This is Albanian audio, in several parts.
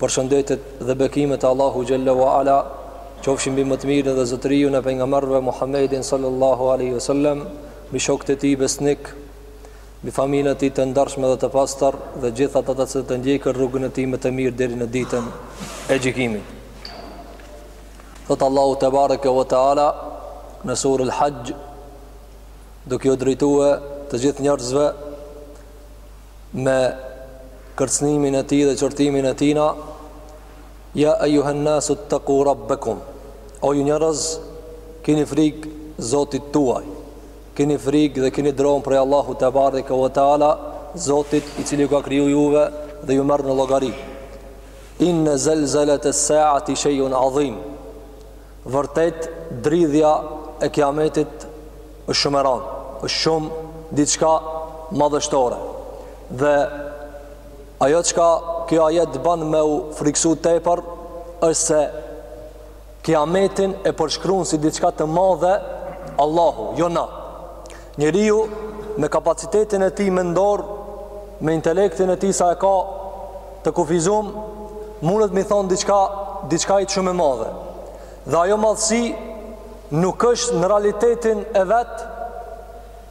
Përshëndetjet dhe bekimet e Allahu xhalla wa ala qofshin mbi më të mirën dhe zotëriun e pejgamberëve Muhammedin sallallahu alaihi wasallam, mbi shokët e tij besnik, mbi familjen e tij të ndershme dhe të pastër dhe gjithë ata të cilët e ndjekën rrugën e tij më të mirë deri në ditën e gjykimit. Thot Allahu te bareke ve teala në suren al-Hajj duke u drejtuar të gjithë njerëzve me kërcënimin e tij dhe qortimin e tij ja ejuhen nasu tteku rabbekum o ju njerëz kini frik zotit tuaj kini frik dhe kini dronë prej Allahu te bareke ve teala zotit i cili ju ka kriju juve dhe ju merr në llogari inne zelzelete saati shejun adhim vërtet dridhja e kiametit Është shumë e rëndë, është shumë diçka madhështore. Dhe ajo çka ky ajet bën me u friksu tepër është se kiametin e përshkruan si diçka të madhe Allahu, jo na. Njeriu me kapacitetin e tij mendor, me intelektin e tij sa e ka të kufizum, mundet mi thonë diçka, diçka është shumë e madhe. Dhe ajo madhësi nuk është në realitetin e vet,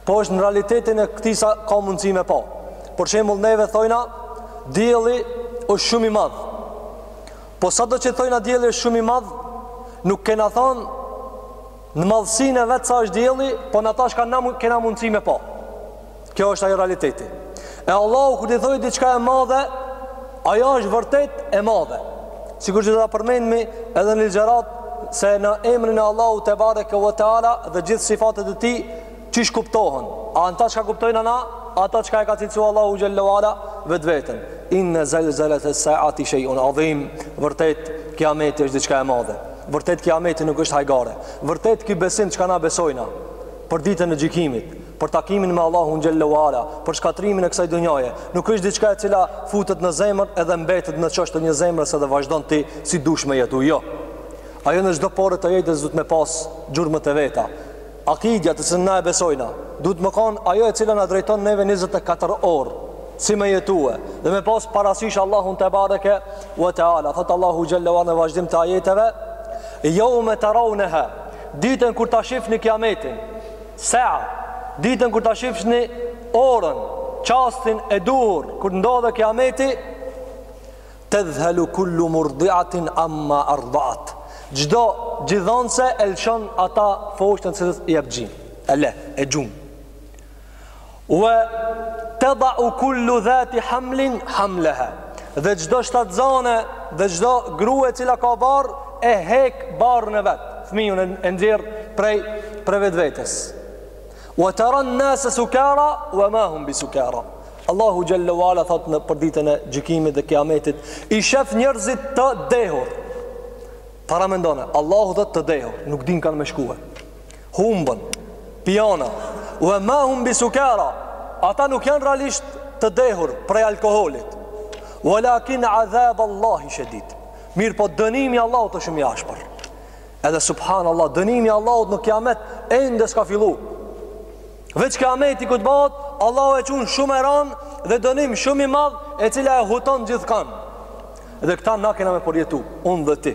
po është në realitetin e këtij sa ka mundësi me pa. Për shembull neve thojna, dielli është shumë i madh. Po sado që thojna dielli është shumë i madh, nuk kena thonë në madhësinë e vet sa është dielli, po n'ata çka na kena mundësi me pa. Kjo është ajo realiteti. E Allahu kur i thotë diçka e madhe, ajo është vërtet e madhe. Sikur që do ta përmendmi edhe në ligjëratë se në emrin e Allahu te bareke ve teala dhe gjithë sifatet e tij qysh kuptohen. A ata çka kuptojna na, a ata çka e ka cilësu Allahu xhallahu ala vetveten. Inna zalzalat as-sa'ati shay'un 'azim. Vërtet kiameti është diçka e madhe. Vërtet kiameti nuk është hajgare. Vërtet ky besim çka na besojna. për ditën e gjykimit, për takimin me Allahun xhelle u ala, për shkatrimin e kësaj dunjaje. Nuk është diçka e cila futet në zemër edhe mbetet në qoshe të një zemrës edhe vazhdon ti si dush me jetu. Jo. Ajo në çdo pore të jetës duhet me pas gjurmët e veta. Akidja të cilën na e besojna, duhet me kanë ajo e cila na drejton neve 24 orë si me jetue dhe me pas parasysh Allahun te bareke u te ala thot Allahu xhallahu në vazhdim të ajeteve jeume terauneha Ditën kur ta shifni kiametin, sea, ditën kur ta shifni orën, çastin e duhur kur t'ndodhe kiameti, tadhhalu kullu murdi'atin amma arda'at. Çdo gjidhënëse e lëshon ata foshnën që i jep gjin. E le, e gjun. Wa tad'u kullu dhati hamlin hamlaha. Dhe çdo shtatzane dhe çdo grua e cila ka barr e hek barrën e vet. Fëmiun e nxjerr prej prej vetvetes. Wa tara an-nas sukara wa ma hum bisukara. Allahu xhallahu ala thot për ditën e gjykimit dhe kiametit, i shef njerëzit të dehur. Paramendone, Allahu thot të dehur, nuk din kan me shku. humbën, pijana, wa ma hum bisukara, ata nuk janë realisht të dehur prej alkoholit, wa lakinna adhab Allahi shedid, mirëpo dënimi Allahut është shumë i ashpër, edhe subhan Allah, dënimi Allahut në kiamet, ende s'ka fillu, veç kiameti kur t'bahet, Allahu e qun shumë e ranë, dhe dënim shumë i madh, e cila e huton gjithkan, dhe këta na kena me përjetu, unë dhe ti,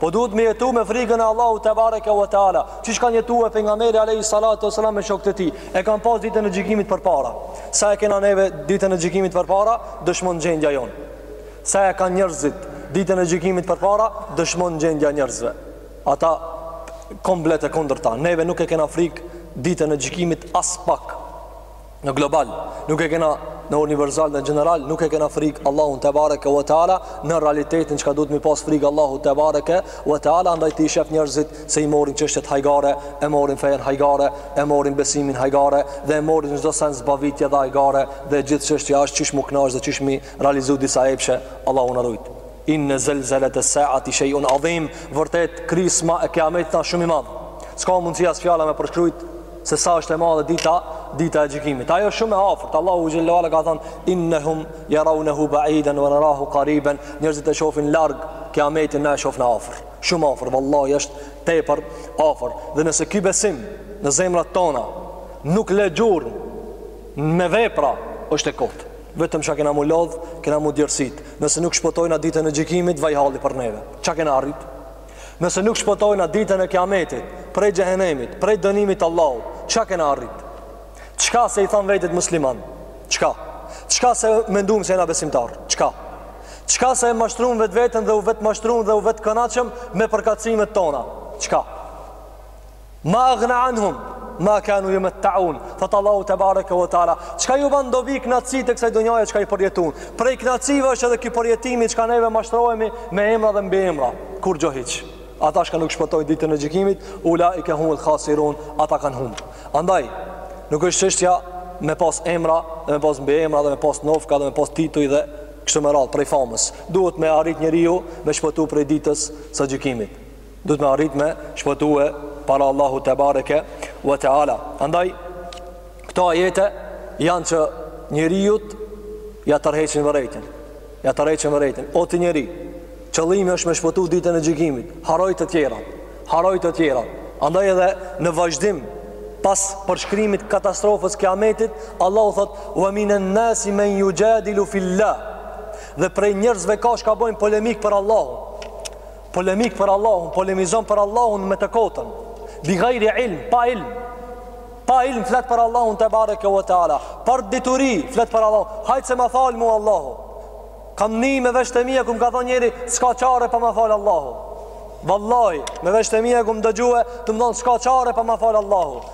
Po duhet me jetu me frigën e Allahut tebareke ue teala Qysh kanë jetu pejgamberi alejhi salatu ue selam me shokët e tij E kanë pas ditën e gjykimit përpara Sa e kena neve ditën e gjykimit përpara Dëshmon gjendja jonë Sa e kanë njerëzit ditën e gjykimit përpara Dëshmon gjendja njerëzve Ata komplet e kundërta Neve nuk e kena frigë ditën e gjykimit aspak në global, nuk e kena në universal në general, nuk e kena frik Allahun tebareke ve teala në realitetin çka duhet mi pas frik Allahut tebareke ve teala andaj ti shef njerëzit se i morin çështjet hajgare, e morin fenë hajgare, e morin besimin hajgare dhe e morin çdo sen zbavitje dhe hajgare dhe gjithë çështja është qysh mu kënaq dhe qysh mi realizu disa epshe Allahu na rujt. Inne zelzeletes saati shejun adhim Vërtet krisma e kiametit është shumë i madh S'ka mundësi as fjala me përshkrujt se sa është e madhe dita, dita e gjykimit. Ajo është shumë e afërt. Allahu xhelle ue ala ka thanë innahum yarawnahu ba'idan wa narahu qariban. Njerëzit e shofin larg kiametin, na e shofna afër. Shumë afër, vallahi është tepër afër. Dhe nëse ky besim në zemrat tona nuk le gjurmë me vepra, është e kot. Vetëm çka kena mu lodh, kena mu djersit. Nëse nuk shpotojna ditën e gjykimit, vaj halli për neve. Çka kena arrit? Nëse nuk shpëtojna ditën e kiametit, prej xhehenemit, prej dënimit të Allahut, çka kena arrit? Çka se i tham vetit musliman? Çka? Çka se mendum se jena besimtar? Çka? Çka se mashtrum vetveten dhe u vetëmashtrum dhe u vetëkënaqëm me përkatësimet tona? Çka? Ma aghna anhum ma kanu yumatta'un. That Allahu tebareke ve teala. Çka ju ban dobi knaqitë e kësaj dunjaje çka i përjetun. Prej knaqive është edhe ky përjetimi çka neve mashtrohemi me emra dhe mbiemra. Kurgjo hiç. Ata çka nuk shpëtojnë ditën e gjykimit, ulaike humul khasirun, ata kanë humb. Andaj, nuk është çështja me pas emra, dhe me pas mbiemra dhe me pas nofka dhe me pas tituj dhe kështu me radhë prej famës. Duhet me arrit njeriu me shpëtu prej ditës së gjykimit. duhet me arrit me shpëtue para Allahu te bareke we te ala andaj këto ajete janë që njeriut ja tërheqin vërejtën ja tërheqin vërejtën o ti njeri qëllimi është me shpëtu ditën e gjykimit harroj të tjerat harroj të tjerat andaj edhe në vazhdim pas përshkrimit katastrofës kiametit Allahu thotë wa minan nasi man yujadilu fillah dhe prej njerëzve ka që bojnë polemikë për Allahu Polemikë për Allahun, polemizon për Allahun me të kotën. Bi gajri ilm, pa ilm. Pa ilm flet për Allahun te bareke ve teala. Pa dituri flet për Allahun. Hajt se ma fal mu Allahu. Kam ni me veshtë e mi kur më ka thonë njëri, s'ka çare pa ma fal Allahu. Vallahi, me veshtë e mija kum dëgjue, tu më thonë s'ka çare pa ma fal Allahu.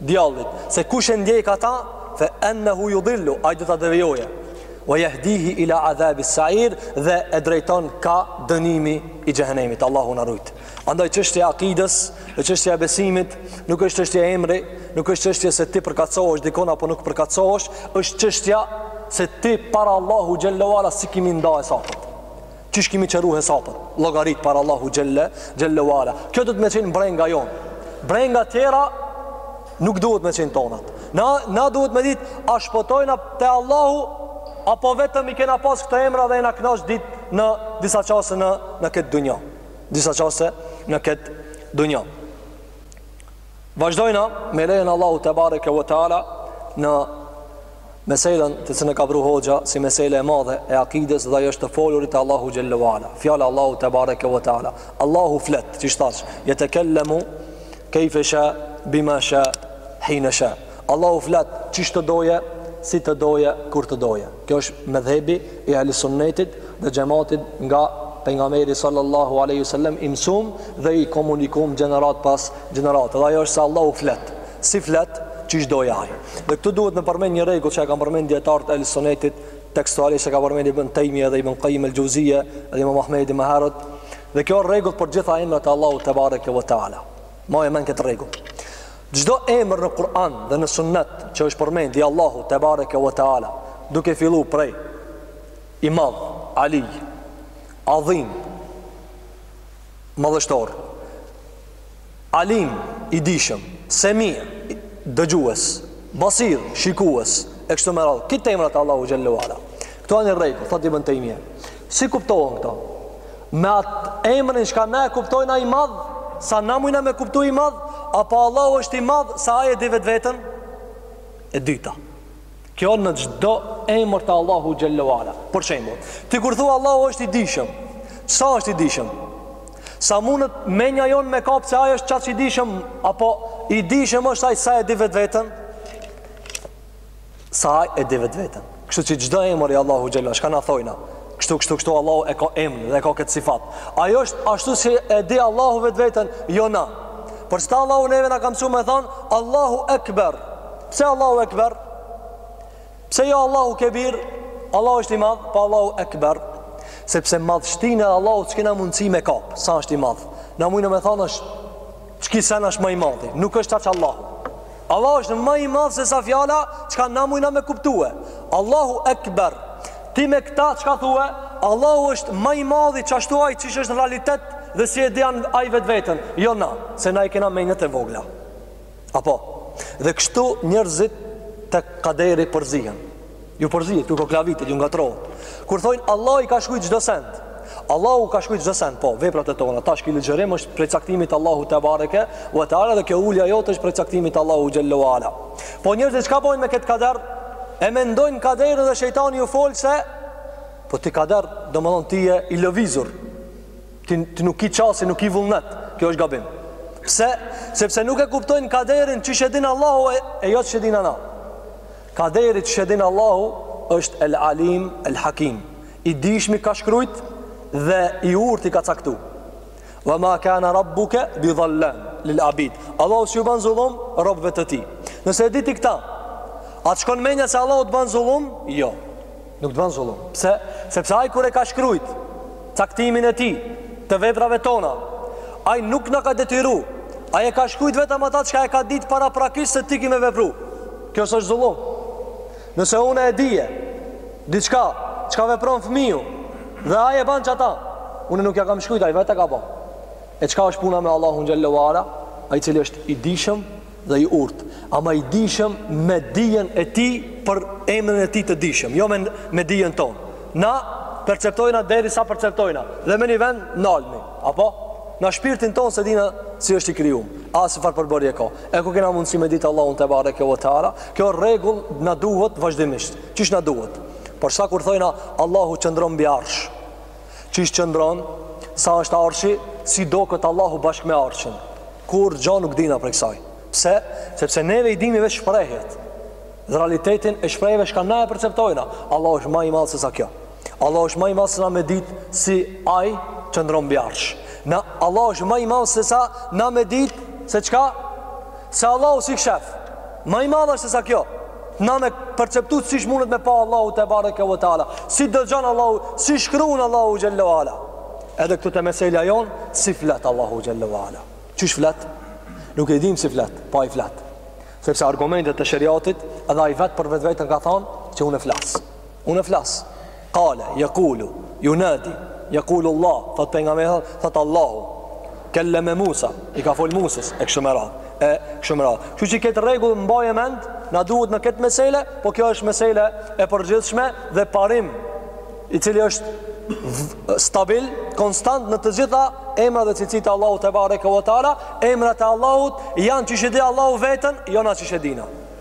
djallit, se kush e ndjek ata, fe ennehu judhillu, ai do ta devijoje, wa jehdihi ila adhabi sair, dhe e drejton ka dënimi i xhehenemit, Allahu na rujt. Andaj çështja e akides, dhe çështja e besimit, nuk është çështje emri, nuk është çështje se ti përkatësohesh dikun apo nuk përkatësohesh, është çështja se ti para Allahu xhelle ve ala si kimi nda hesapet. Qysh kimi qëru hesapet, llogaritë para Allahu xhelle ve ala. Kjo duhet me qenë brenga jonë. Brenga tjera nuk duhet me qenë tonat. Na, na duhet me ditë, a shpëtojna te Allahu, apo vetëm i kena pas këto emra dhe jena knaq disi në disa çaste në, në këtë dunja. Disa çaste në këtë dunja. Vazhdojna me lejen e Allahut te bareke ve teala në meselën të cilën e ka pru hoxha si meselë e madhe e akides dhe ajo është të folurit e Allahut xhelle ve ala. Fjala e Allahut te bareke ve teala. Allahu flet, qysh thash, yetekellemu kayfa sha bima sha hina sha. Allahu flet qysh të doje, si të doje, kur të doje. Kjo është medhhebi i Ahlusunnetit dhe xhematit nga pejgamberi sallallahu alaihi wasallam i mësum dhe i komunikum gjeneratë pas gjenerate. Dhe ajo është se Allahu flet. Si flet, qysh të doje ai. Dhe këtu duhet të përmend një rregull që e kanë përmend dijetarët e Ahlusunnetit tekstualisht e ka përmend Ibn Taymija edhe Ibn Qayyim al-Juzijje edhe Imam Ahmedi më herët. Dhe kjo rregull për gjitha emrat e Allahut te bareke ve teala. Maje men këtë rregull. Çdo emër në Kur'an dhe në Sunnet që është përmend i Allahut te bareke ve teala, duke filluar prej i madh, Ali, Adhim, madhështor, Alim, i dijshëm, Semi, dëgjues, Basir, shikues, e kështu me radhë. Këta emrat e Allahut xhelle ve ala. Këto kanë ni rregull, thotë Ibn Taymija. Si kuptohen këto? Me atë emrin çka na e kuptojmë i madh, sa na mujna me kuptu i madh, apo Allahu është i madh sa ai e di vetë vetën? E dyta. Kjo në çdo emër të Allahu xhelle ue ala. Për shembull, ti kur thua Allahu është i dishëm, sa është i dishëm? Sa munet menja jonë me kap se ai është qaq i dishëm apo i dishëm është ai sa e di vetë vetën? Sa ai e di vetë vetën. Kështu që çdo emër i Allahu xhelle ue ala, çka na thojna? Kështu kështu kështu Allahu e ka emrin dhe e ka këtë sifat. Ajo është ashtu si e di Allahu vetë vetën, jo na. Pra sa Allahu neve na ka msu me thonë Allahu Ekber. Pse Allahu Ekber? Pse jo Allahu Kebir? Allahu është i madh, pa po Allahu Ekber. Sepse madhështinë e Allahut s'kena mundësi me kap, sa është i madh. Na mujna me thonë është Çki sen është më i madhi, nuk është qaq Allahu. Allahu është më i madh se sa fjala çka na mujna me kuptue. Allahu Ekber. Ti me këta çka thue? Allahu është më i madhi qashtu ai qysh është në realitet dhe si e din ai vetveten. Jo na, se na i kena mentë e vogla. Apo. Dhe kështu njerëzit te kaderi përzihen. Ju përzihet, ju koklavitet, ju ngatrohet. Kur thojnë Allahi ka shkrujt çdo send. Allahu ka shkrujt çdo send, po veprat e tona. Tash ky ligjërim është prej caktimit të Allahut tebareke ue teala dhe kjo ulja jote është prej caktimit të Allahut xhelle ue ala. Po njerëzit çka bojnë me këtë kader? E mendojnë kaderin dhe shejtani ju fol se po ti kader, domethënë ti je i lëvizur. Ti, ti nuk ki qasje, nuk ki vullnet. Kjo është gabim. Pse? Sepse nuk e kuptojnë kaderin qysh e din Allahu e, e jo qysh e dina na. Kaderin qysh e din Allahu është El Alim El Hakim, i dijshmi ka shkrujt dhe i urti ka caktu. Wa ma kana rabbuke bi dhallam lil abid. Allahu s'ju ban zullum robëve të tij. Nëse e di ti këta, a të shkon menja se Allahu të ban zullum? Jo. Nuk të ban zullum. Pse? Sepse ai kur e ka shkrujt caktimin e tij të veprave tona, ai nuk na ka detyru. Ai e ka shkrujt vetëm ata çka e ka ditë paraprakisht se ti ki me vepru. Kjo s'është zullum. Nëse unë e dije diçka çka vepron fëmiu dhe ai e ban qata, unë nuk ja kam shkrujt, ai vetë e ka bo. E çka është puna me Allahun xhelle ue ala, ai cili është i dijshëm dhe i urtë, ama i dijshëm me dijen e tij për emrin e tij të dijshëm, jo me me dijen tonë. Na perceptojna deri sa perceptojna dhe me një vend nalmi, apo na shpirtin tonë s'e dina si është i krijum, as çfarë përbërje ka. E ku kena mundësi me ditë Allahun tebareke ve teala, kjo rregull na duhet vazhdimisht. Qysh na duhet? Por sa kur thojna Allahu qëndron mbi arsh, Qysh qëndron sa është arshi, si doket Allahu bashkë me arshin. Kurgjo nuk dina prej kësaj. Pse? Sepse neve i dimi veç shprehjet. Dhe realitetin e shprehjeve çka na e perceptojna. Allahu është ma i madh se sa kjo. Allahu është ma i madh se na me ditë si ai qëndron mbi arsh. Na, Allahu është ma i madh se sa na me ditë se çka Se Allahu si sheh Ma i madh se sa kjo Na me perceptu qysh mundet me pa Allahu tebareke ve teala Si dëgjon Allahu, si shkrun Allahu xhel-le ve ala Edhe këtu te meselja jonë, si flet Allahu xhel-le ve ala Qysh flet? Nuk e dim si flet, po ai flet Sepse argumentet e sheriatit Edhe ai vet për vetveten ka than që unë flas Unë flas. Kale, jekulu, junadi, jekulu Allah, thot Pejgamberi thot, thot Allahu. Kel-leme Musa, i ka fol Musës, e kështu me radhë, e kështu me radhë. Kështu që këtë rregull mbaje mend, na duhet në këtë mesele, po kjo është mesele e përgjithshme dhe parim, i cili është stabil, konstant në të gjitha emrat dhe cilësitë e Allahut tebareke ve teala, emrat e Allahut janë qysh e di Allahu veten, jo na qysh e dina.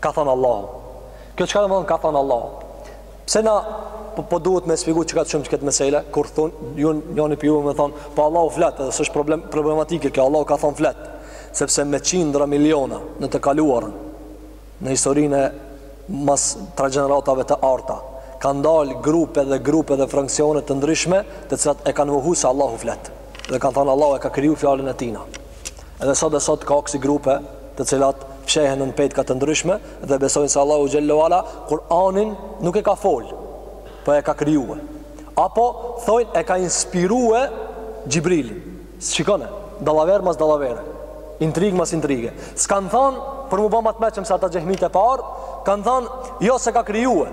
Ka thënë Allahu. Kjo çka domethënë ka thënë Allahu? Pse na po, po duhet me shpjegu kaq shumë këtë mesele, kur thon munet njëri prej juve me thon, po Allahu flet, edhe s'është problem problematike kjo, Allahu ka thon flet, sepse me qindra miliona në të kaluarën në historinë e mas tre gjeneratave të arta kanë dalë grupe dhe grupe dhe fraksione të ndryshme të cilat e kanë mohu se Allahu flet dhe kanë thënë Allahu e ka kriju fjalën e tij, na Edhe sot e sot ka kësi grupe të cilat fshehen nën petka të ndryshme dhe besojnë se Allahu xhel-le ve ala Kur'anin nuk e ka fol, po e ka krijuar. Apo thonë e ka inspiruar Xhibrilin. Shikone, dallaver mas dallavere, intrigë mas intrige. Ç'kanë thonë për m'u ba ma të meçëm se ata xhehmit e parë, kanë thonë jo s'e ka krijuar.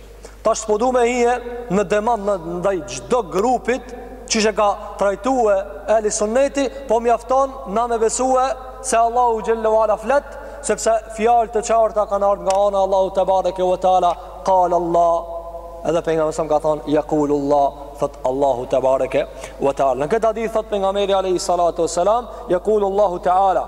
Tash s'po du me hije në demant ndaj çdo grupit qysh e ka trajtue ehli sunneti, po mjafton na me besue se Allahu xhel-le ve ala flet, sepse fjalë të qarta kanë ardhë nga ana e Allahut tebareke ve teala, kale Allah, edhe Pejgamberi a.s. ka thonë, jekulu Allah, thot Allahu tebareke ve teala. Në këtë hadith, thot Pejgamberi a.s. Jekulu Allahu teala,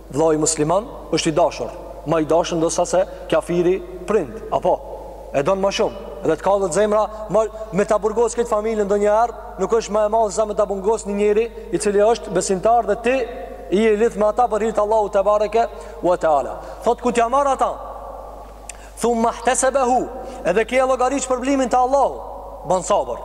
Vëllai musliman është i dashur, më i dashur ndoshta se kafiri prind, apo e don më shumë edhe të kallet zemra më me ta burgos këtë familje ndonjëherë nuk është ma e madhe se sa me ta burgos një njeri i cili është besimtar dhe ti je lidht me ata për hir të Allahut tebareke ve teala. Thot kur t'ja marr ata? Thumma ihtesebehû, edhe kjo e llogarit shpërblimin te Allahu, bën sabër.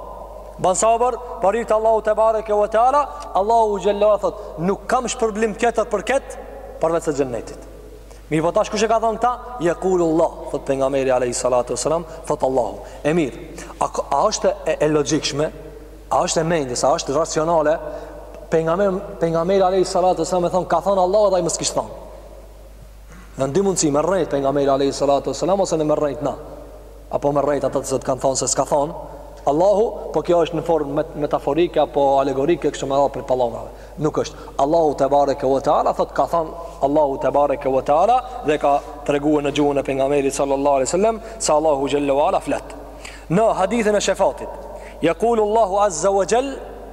Bën sabër, për hir të Allahut tebareke ve teala, Allahu xhelle u ala thot, nuk kam shpërblim tjetër për kët përveç se xhennetit. Mirëpo tash kush e ka thonë këta? Jekulu Allah, thot pejgamberi alejhi salatu ve selam, thot Allahu. E mirë, a, a është e, e logikshme, a është e mendjes, a është racionale, pejgamberi, pejgamberi alejhi salatu ve selam me thonë, ka thonë Allahu dhe ai mos kishte thonë. Në dy mundësi, me rrejt pejgamberi Alejhi Salatu Selam, ose ne me rrejt na. Apo me rrejt ata që të kanë thonë se s'ka thonë Allahu, po kjo është në formë metaforike apo alegorike, kështu me radhë prej pallavrave. Nuk është. Allahu tebareke ve teala, thot ka thonë Allahu tebareke ve teala, dhe ka tregue në gjuhën e pejgamberit Sallallahu Alejhi Sallam, se Allahu xhelle u ala flet. Në hadithin e shefatit, Jekulu Allahu Azza wa Xhell,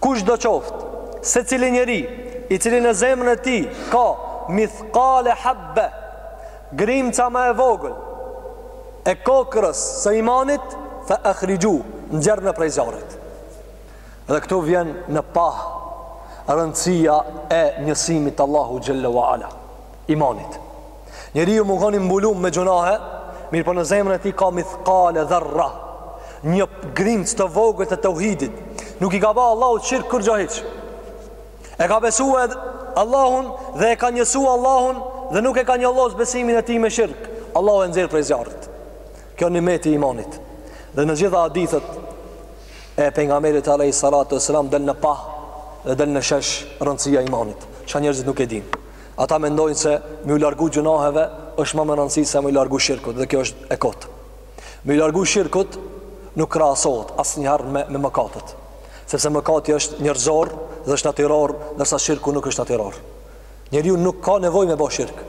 Kushdo qoftë, secili njeri, i cili në zemrën e tij ka mithqale habbe, grimca më e vogël, e kokrrës së imanit, fa akhrixhuh, nxjerrne prej zjarrit. Dhe këtu vjen në pah rëndësia e njësimit të Allahut xhelle u ala. imanit. Njeriu mund kon i mbulum me gjunahe, mirëpo në zemrën e tij ka mithqale dharra, një grimcë të vogël të tauhidit. Nuk i ka ba Allahut shirk kurgjo hiç. E ka besu Allahun dhe e ka njësu Allahun dhe nuk e ka njollos besimin e tij me shirk. Allahu e nxjerr prej zjarrit. Kjo nimeti imanit. Dhe në gjitha hadithet e pejgamberit alayhi salatu wasalam del në pah dhe del në shesh rëndësia e imanit. Çka njerëzit nuk e dinë. Ata mendojnë se me iu largu gjunaheve është ma me rëndësi se me iu largu shirkut dhe kjo është e kotë. Me iu largu shirkut nuk krahasohet asnjëherë me, me mëkatet. Sepse mëkati është njerëzor dhe është natyror, ndërsa shirku nuk është natyror. Njeriu nuk ka nevojë me ba shirk.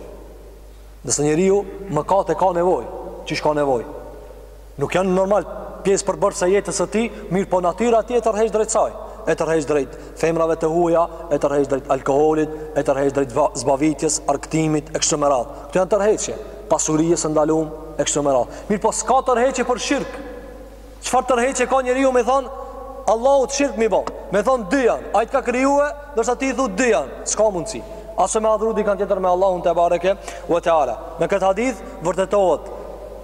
Ndërsa njeriu mëkate ka nevojë, qysh ka nevojë? Nuk janë normal pjesë përbërëse e jetës së tij, mirëpo natyra e tij e tërheq drejt saj, e tërheq drejt femrave të huaja, e tërheq drejt alkoolit, e tërheq drejt zbavitjes, argëtimit, e kështu me radhë. Këto janë tërheqje, pasurisë së ndalume, e kështu me radhë. Mirëpo s'ka tërheqje për shirk. Çfarë tërheqje ka njeriu me i thonë, Allahut shirk me i bo, me thonë dy janë, ai të ka krijue, ndërsa ti i thu dy janë, s'ka mundësi. As me adhuru dikan tjetër me Allahun tebareke ve teala. Me këtë hadith, vërtetohet,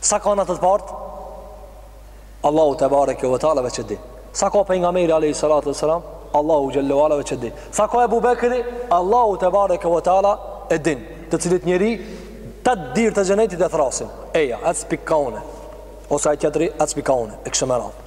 Sa kanë ata të parët? Allahu tebareke ve teala veç e di. Sa ka pejgamberi a.s. Allahu xhelle u ala veç e di. Sa ka Ebu Bekri? Allahu tebareke ve teala e din. Të cilit njeri, tetë dyer të xhenetit e thrrasin. Eja, ec pi ka une. Ose tjetri, ec pi ka une. E kështu me radhë.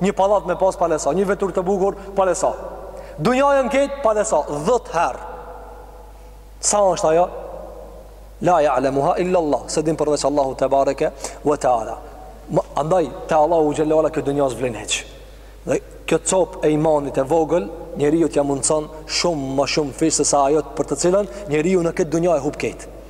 Një pallat me pas pale sa, një vetur të bukur pale sa. Dunjajën krejt pale sa, dhetë herë. Sa është ajo? La jalemuha illa Allah, s'e din përveç Allahu tebareke ve teala. Andaj, te Allahu xhelle ve ala kjo dunja s'vlen hiç. Dhe kjo copë e imanit e vogël, njeriut ia mundëson shumë ma shumëfish se sa ajo për të cilën, njeriu në këtë dunja e hup krejt.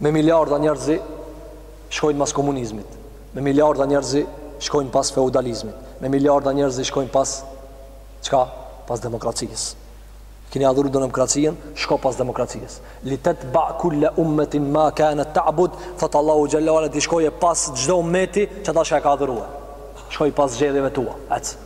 Me miliarda njerëz i shkojnë mas komunizmit, me miliarda njerëz i shkojnë pas feudalizmit, me miliarda njerëz i shkojnë pas çka? Pas demokracisë. Kini adhuru do demokracinë, shko pas demokracisë. Li tetba kullu ummetin ma kanet tabud, thotë Allahu xhelle ve ala, t'i shkojë pas çdo ummeti ata çka e ka adhurue. Shkoji pas zgjedhjeve tua, ec.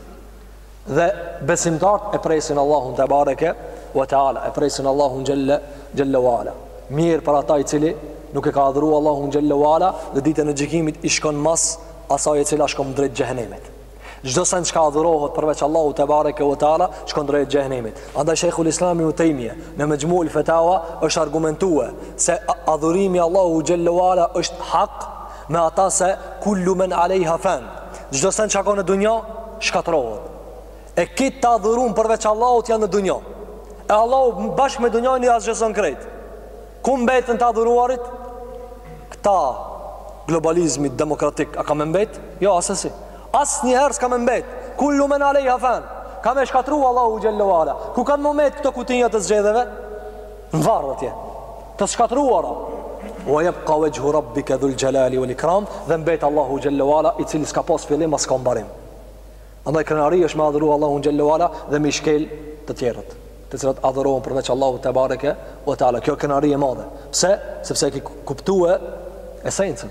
dhe besimtarët e presin Allahun tebareke ve teala e presin Allahun xhelle xhelle ve ala mirëpo ai i cili nuk e ka adhuru Allahun xhelle ve ala dhe ditën e gjykimit i shkon mas asaj e cila shkon drejt xhehenemit çdo sen çka adhurohet përveç Allahut tebareke ve teala shkon drejt xhehenemit andaj shejhul islam ibn tejmije në mexhmuul fetava është argumentue se adhurimi i Allahut xhelle ve ala është hak me ata se kullu men alejha fen çdo sen çka ka në dunja shkatërrohet e krejt të adhurum përveç Allahut janë në dunja e Allahu bashkë me dunjanë i asgjëson krejt ku mbetën të adhuruarit këta globalizmi demokratik a ka me mbet? jo asesi asnjëherë s'ka me mbet kullu men alejha fen ka me shkatrru Allahu xhelle ve ala ku kanë me mbet këto kutinja të zgjedhjeve? në varr atje të shkatërruara wa yabqa wajhu rabbika dhul jalali wal ikram dhe mbet Allahu xhelle ve ala i cili s'ka pas fillim as ka mbarim andaj krenari është me adhuru Allahun xhelle ve ala dhe me i shkel të tjerat të cilat adhurohen përveç Allahut tebareke ve teala kjo krenari e madhe pse sepse e ke kuptue esencën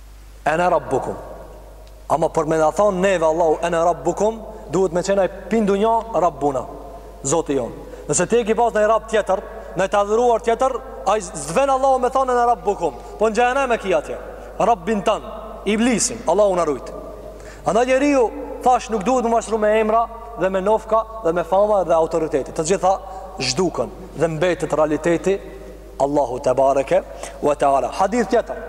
Ene rabbukum Ama për me na thanë neve Allahu Ene rabbukum Duhet me qenë aj fid-dunja rabbuna Zoti jonë Nëse ti e ki pas ni rab tjetër Ni të adhuruar tjetër Ai s'vjen Allahu me thanë Ene rabbukum Po në xhehnem e ki atje Rabbin tan Iblisin Allahu na rujtë Andaj njeriu Thash nuk duhet me u mashtru me emra Dhe me nofka Dhe me fama Dhe autoritete Të gjitha Zhduken Dhe mbetet realiteti Allahu te bareke wa taala. Hadith tjetër.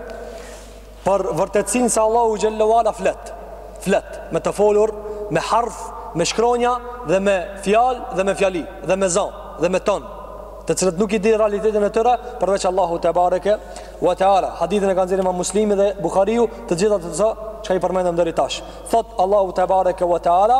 Për vërtetësinë se Allahu xhelle ve ala flet. Flet me të folur me harf, me shkronja dhe me fjalë dhe me fjali dhe me zan dhe me ton të cilat nuk i di realitetin e tyre përveç Allahut tebareke ve teala hadithin e kanë nxjerrë Imam Muslimi dhe Buhariu të gjitha ato çka i përmendëm deri tash thot Allahu tebareke ve teala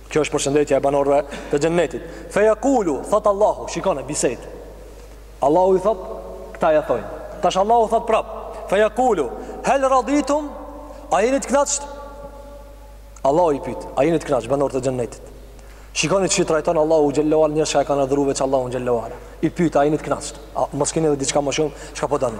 Kjo është përshëndetja e banorëve të xhennetit. Fe yaqulu, thot Allahu, shikoni bisedë. Allahu i thot, këta ja thojnë. Tash Allahu thot prap, fe yaqulu, hal raditum? A jeni të kënaqtë? Allahu i pyet, a jeni të kënaqtë banorët e xhennetit? Shikoni ç'i trajton Allahu xhelle ue ala njerëz çka e kanë adhuru veç Allahun xhelle ue ala. I pyet, a jeni të kënaqtë? Mos keni edhe diçka ma shumë, çka po doni?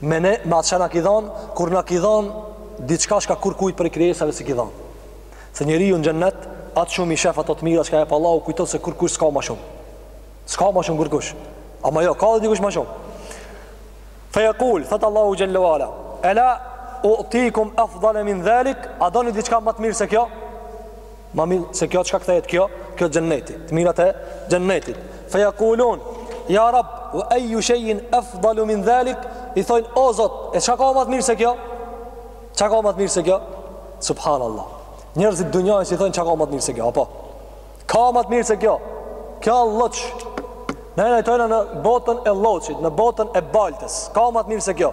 Me ne, me atë që na ki dhanë, kur na ki dhanë, diçka çka kurkujt prej krijesave s'i ki dhanë. Se njeriu në xhennet aq shumë i shef ato të mira çka i jep Allahu, kujton se kurkush s'ka ma shumë. S'ka ma shumë kurkush. Ama jo, ka dhe dikush ma shumë. Fe jekul, thotë Allahu xhelle ue ala, ela utikum efdale min dhelik, a doni diçka ma të mirë se kjo? Ma mirë se kjo çka kthehet kjo, kjo xhenneti, të mirat e xhennetit. Fa yaqulun ya rab wa ayu shay'in afdalu min dhalik? I thojnë o Zot, e çka ka ma të mirë se kjo? Çka ka ma të mirë se kjo? Subhanallah. Njerëzit e dunjasë si thojnë çka ka ma të mirë se kjo, apo? Ka ma të mirë se kjo? Kjo lloç. Na jetojna në botën e lloçit, në botën e baltës. Ka ma të mirë se kjo?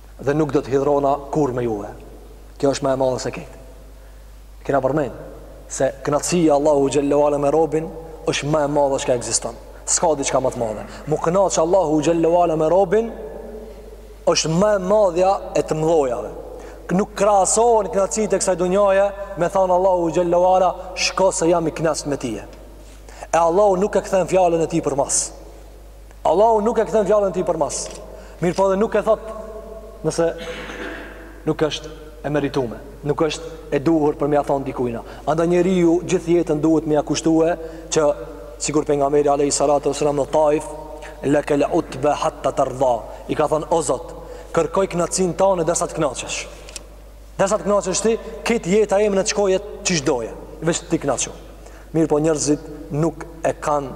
dhe nuk do të hidhrona kurrë me juve. Kjo është ma e madhe se krejt. Kena përmend se kënaqësia e Allahut xhelle ue ala me robin është ma e madhe çka ekziston. S'ka diçka ma të madhe. M'u kënaq Allahu xhelle ue ala me robin është ma e madhja e të mëdhojave. Nuk krahasohen kënaqësitë e kësaj dunjaje me than Allahu xhelle ue ala shko se jam i kënaqur me ty. E Allahu nuk e kthen fjalën e tij përmas. Allahu nuk e kthen fjalën e tij përmas. Mirëpo edhe nuk e thot nëse nuk është e meritume, nuk është e duhur për me ia thonë dikujna. Andaj njeriu gjithë jetën duhet me ia kushtue që, sikur pejgamberi alejhi salatu ue selam në Taif, lekel utbe hatta terda, i ka thonë, o Zot, kërkoj knaqësinë tane dersa t'knaqesh. Dersa t'knaqesh ti, krejt jeta jeme le të shkojë qysh të dojë, veç ti knaqu. Mirëpo njërzit nuk e kanë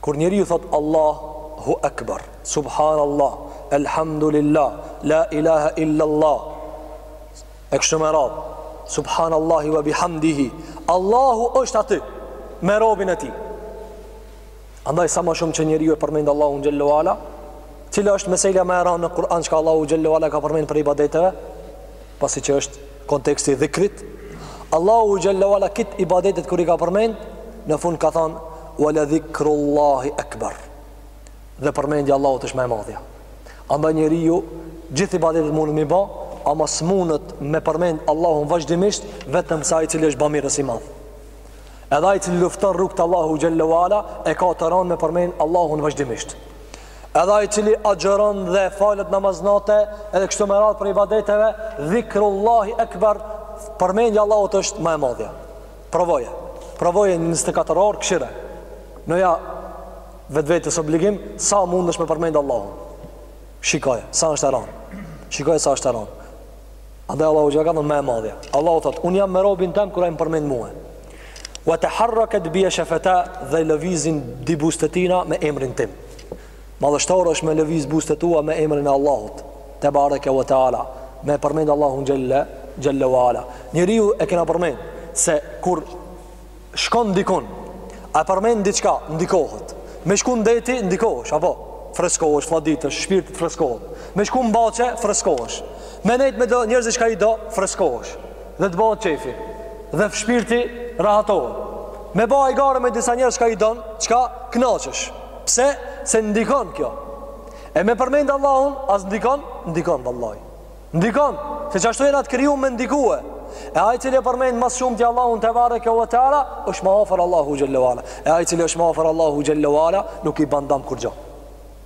Kur njeriu thotë Allahu Ekber, Subhan Allah, Elhamdulillah, La ilahe illallah, e kështu me radhë, Subhan Allahi wa bihamdihi, Allahu është aty, me robin e tij. Andaj sa ma shumë që njeriu e përmend Allahun xhelle ue ala, cila është meselja ma e ranë në Kur'an çka Allahu xhelle ue ala ka përmend prej ibadeteve, pasi që është konteksti i dhikrit, Allahu xhelle ue ala krejt ibadetet kur i ka përmend, në fund ka thanë wala dhikrullahi akbar. Dhe përmendja e Allahut është ma e madhja. Andaj njeriu gjithë ibadetet mundet me i ba, ama s'munet me përmend Allahun vazhdimisht vetëm se ai i cili është bamirës i madh. Edhe ai i cili lufton n'rrugë t'Allahut xhelle ue ala e ka të ranë me përmend Allahun vazhdimisht. Edhe ai cili agjëron dhe falet namaz nate, edhe kështu me radhë për ibadeteve, dhikrullahi ekber, përmendja Allahut është më e madhja. Provoje. Provoje në 24 orë këshire. Ngoja vetvetes obligim, sa mundesh me përmendë Allahun. Shikoje, sa është e ranë. Shikoje, sa është e ranë. Andaj Allahu që ka thënë më e madhja. Allahu thotë, unë jam me robin tem kur ai më përmendë mue. Wa taharrakat bi shafata dhe lëvizin di buztë e tina me emrin tim. Madhështor është me lëviz buzët e tua me emrin e Allahut. Tebareke wa taala. Me përmend Allahun xhelle xhelle wa ala. Njeriu e kena përmend se kur shkon dikun, a përmend diçka, ndikohet. Me shku n'deti ndikohesh, apo freskohesh, fladitesh, shpirti freskohet. Me shku n'baçe freskohesh. Me nejt me do njerëz çka i do freskohesh. Dhe të bëhet qejfi. Dhe shpirti rahatohet. Me ba llaf e gare me disa njerëz çka i don, çka kënaqesh. Pse? Se ndikon kjo. E me përmend Allahun, as ndikon, ndikon vallahi. Ndikon, se çashtu jena të krijum me ndikue E ai cili e përmend ma së shumti Allahun tebareke wa teala është ma afër Allahut xhelle wa ala E ai cili është ma afër Allahut xhelle wa ala nuk i ban dam kurgjo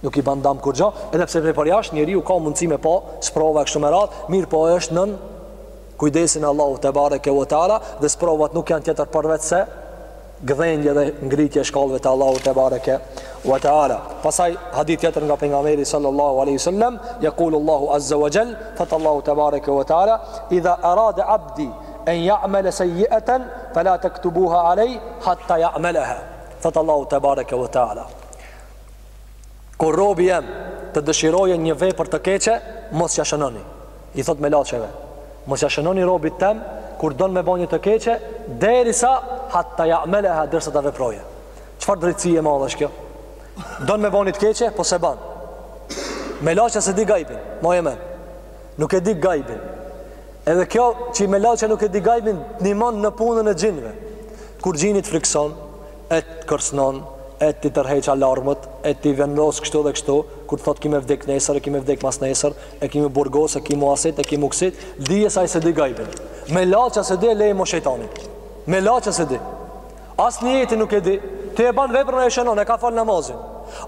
nuk i ban dam kurgjo, edhe pse për jashtë njeriu ka mundësi me pa, sprova e kështu me radhë, mirëpo është nën kujdesin e Allahut tebareke wa teala, dhe sprovat nuk janë tjetër përveç se gdhendje dhe ngritje e shkallëve te Allahu tebareke wa teala. Pastaj, hadith tjetër nga pejgamberi sallallahu aleyhi sallam, jekulu Allahu azze wa xhel, thotë Allahu tebareke wa teala, idha arade abdi en ja'mele sejjieten, fela tektubuha alej, hatta ja'meleha, thotë Allahu tebareke wa teala. Kur robi jem të dëshiroje një vepër të keqe, mos ja shënoni. I thot melaqeve, mos ja shënoni robit tem kur don me ba një të keqe, derisa hatta ya'malaha derisa ta veproje. Çfarë drejtësi e madhe është kjo? Don me ba një të keqe, po s'e ban. Melaqja s'e di gajbin, moj e men. Nuk e di gajbin. Edhe kjo qi melaqja nuk e di gajbin, ndihmon në punën e xhinve. Kur xhini t'frikson, E të kërcënon, e t'i tërheq alarmet, e t'i vendos kështu dhe kështu, kur të thotë ki me vdek nesër, e ki me vdek mas nesër, e ki mu burgos, e ki mu asit, e ki mu kësit, dije se ai s'e di gajbin. Melaqja s'e di e le mo shejtani. Melaqja s'e di. As nijetin nuk e di, ti e ban veprën e shënon, e ka falë namazin.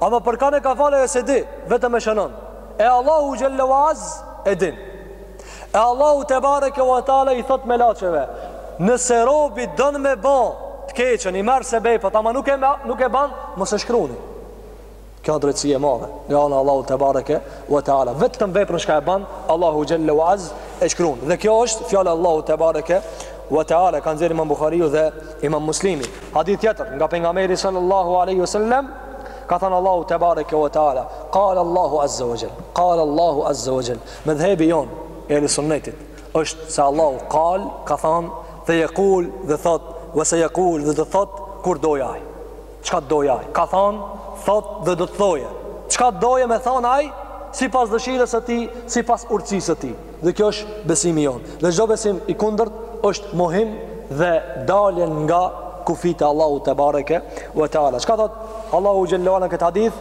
Ama për kan e ka falë ajo s'e di, vetëm e shënon. E Allahu Xhelle wa Azz e din. E Allahu tebareke ve teala i thot melaqeve, nëse robi don me ba të keqen, i merr sebepet, ama nuk e nuk e ban, mos e shkruni. Kjo drejtësi e madhe nga ana Allahu tebareke ve teala. Vetëm veprën çka e ban Allahu xhelle ve azz e shkrun. Dhe kjo është fjala e Allahu tebareke ve teala ka nxjerr Imam Buhariu dhe Imam Muslimi. Hadith tjetër nga pejgamberi sallallahu alaihi wasallam ka than Allahu tebareke ve teala, qala Allahu azza wa jall, qala Allahu azza wa jall. Medhhebi jon i Ehli Sunnetit është se Allahu kal, ka than, dhe jekul dhe thot, ve sejekul dhe do thot kur dojë ai. Çka dojë ai? Ka than, thot dhe do të thojë. Çka dojë me than ai? Sipas dëshirës së tij, sipas urtësisë së tij. Dhe kjo është besimi jon. Dhe çdo besim i kundërt është mohim dhe dalje nga kufijtë e Allahut tebareke ve teala. Çka thot Allahu xhelle ve ala në këtë hadith?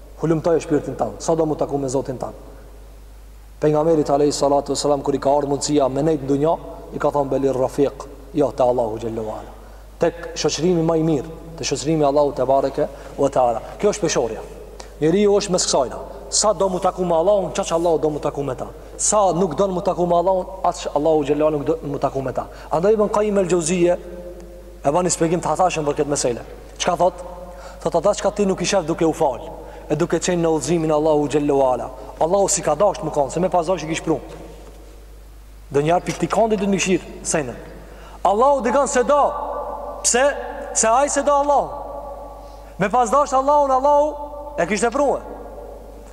Hulumtoje shpirtin tan, sa do mu taku me Zotin tan. Pejgamberit alejhi salatu ve selam, kur i ka ardhë mundësia me nejtë n'dunja, i ka thonë belir-refiq, jo te Allahu xhelle ve ala. Tek shoqërimi ma i mirë, te shoqërimi Allahu tebareke ve teala. Kjo është peshorja. Njeriu është mes kësajna. Sa do mu taku me Allahun, qaq Allahu do mu taku me ta. Sa nuk don mu taku me Allahun, aq Allahu xhelle ve ala nuk do mu taku me ta. Andaj Ibn Kajim el Xhevzije e ban ni shpjegim të hatashëm për këtë mesele. Çka thotë? Thotë ata çka ti nuk i shef duke u falë e duke qenë në udhëzimin Allahu xhelle ve ala. Allahu s'i ka dashtë me konë, se me pas dashtë i kish pru. Dynja për pikë të kontit dot mëshirë, se në. Allahu dikon s'e do, pse? Se ai s'e do Allahun. Me pas dashtë Allahun Allahu e kishte pru.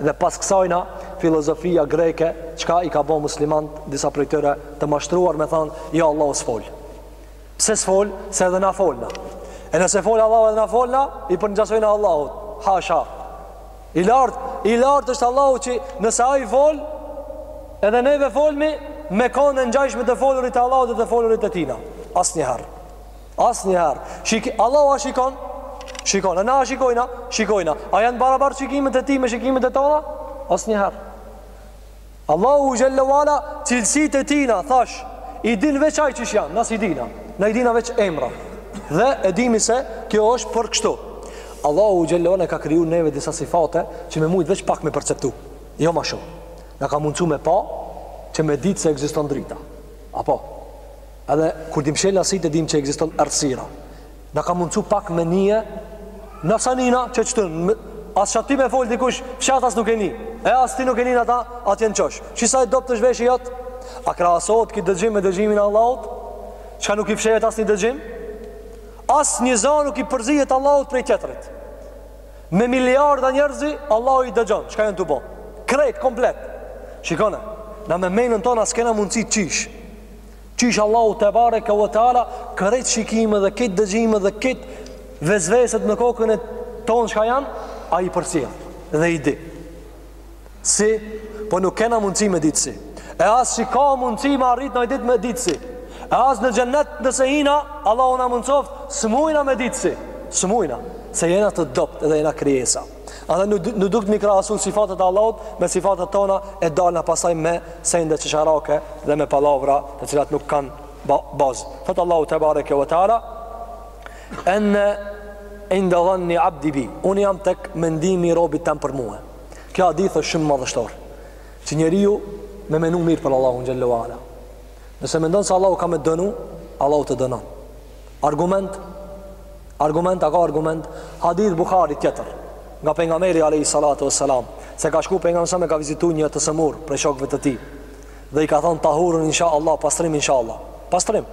Dhe pas kësajna filozofia greke çka i ka bo muslimant disa prej tyre të mashtruar me than jo Allahu s'fol pse s'fol se edhe na folna e nëse fol Allahu edhe na folna i përngjasojna Allahut hasha i lart i lart është Allahu që nëse ai fol edhe neve folmi me kanë e ngjajshme të folurit e Allahut dhe të folurit e tina asnjëherë Asnjëherë. Shik, Allahu a shikon? Shikon. A na shikojna? Shikojna. A janë barabar shikimet e tij me shikimet e tona? Asnjëherë. Allahu xhelle ve ala cilësit e tina thash i din veç ai qysh janë, na s'i dina. Na i dina veç emra. Dhe e dimi se kjo është po kështu. Allahu xhelle ve ala ka kriju neve disa sifate që me mujt veç pak me perceptu. Jo ma shumë. Na ka mundsu me pa që me ditë se ekziston drita. Apo Edhe kur dimë, mshela sytë e dimë që ekziston errësira. Na ka mundsu pak me nije na s'e nina qetë. As aty me fol dikush fshatas nuk e ni. E as ti nuk e nin ata atje n'qosh. Shi sa e dopt është veshi jot? A krahasohet ky dëgjim me dëgjimin e Allahut? Çka nuk i fshehet asnjë dëgjim? As një zë nuk i përzihet Allahut prej tjetrit. Me miliarda njerëzi Allahu i dëgjon. Çka janë tu bë? Krejt komplet. Shikone, na me menën tona s'kena mundësi qysh. Qysh Allahu tebareke ve teala krejt shikimet dhe krejt dëgjimet dhe krejt vesveset në kokën tonë çka janë Ai përcjell dhe i di Si Po nuk kena mundësi me ditë si E as s'ka mundësi me arrit naj ditë me ditë si E as në xhennet nëse hina Allahu na mundësoft S'mujna me ditë si S'mujna Se jena të dobët edhe jena krijesa Andaj nuk nuk duhet me i krahasu sifatet e Allahut me sifatet tona e dalna pastaj me sende qesharake dhe me pallavra të cilat nuk kanë bazë. Thotë Allahu tebareke ve teala ene inda dhanni abdi bi. Unë jam tek mendimi i robit tem për mua. Ky hadith është shumë madhështor. Që njeriu me menu mirë për Allahun xhelle ve ala. Nëse mendon se Allahu ka me dënu, Allahu të dënon. Argument Argument a ka argument Hadith Buhari tjetër nga pejgamberi alayhi salatu wassalam se ka shku pejgamberi sa e ka vizitu një të sëmurë prej shokëve të tij dhe i ka thonë tahurun inshallah pastrim inshallah pastrim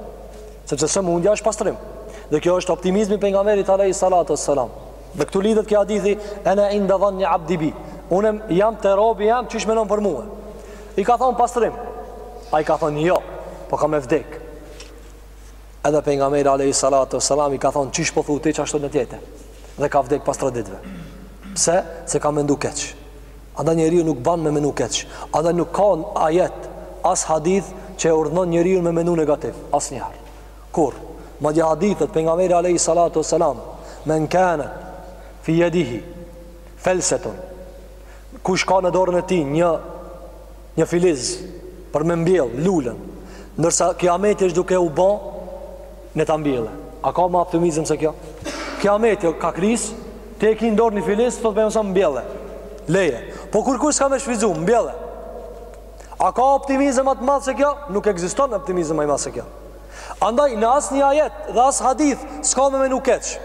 sepse sëmundja është pastrim dhe ky është optimizmi i pejgamberit alayhi salatu wassalam dhe këtu lidhet ky hadithi ana inda dhanni abdi bi unë jam te robi jem qysh mendon për mua i ka thonë pastrim ai ka thonë jo po kam me vdek Edhe pejgamberi alejhi salatu vesselam i ka thonë qysh po thu ti qashtu le t'jetë. Dhe ka vdek pas 3 ditëve. Pse? Se ka mendu keq. Andaj njeriu nuk ban me mendu keq. Andaj nuk ka ajet as hadith që e urdhënon njeriu me mendu negativ, asnjëherë. Kurrë, madje hadithet pejgamberi alejhi salatu vesselam men kanet fi jedihi fesiletun Kush ka në dorën e tij një një filiz për me mbjell lule, ndërsa kiameti është duke u bë le ta mbjellë. A ka ma optimizëm se kjo? Kiameti ka kris, ti e ke në dorë një filiz, thotë pejgamberi sa mbjelle. Leje. Po kur kush ka me shfrytzu, mbjelle. A ka optimizëm ma të madh se kjo? Nuk ekziston optimizëm ma i madh se kjo. Andaj në asnjë ajet dhe as hadith s'ka me menu keq.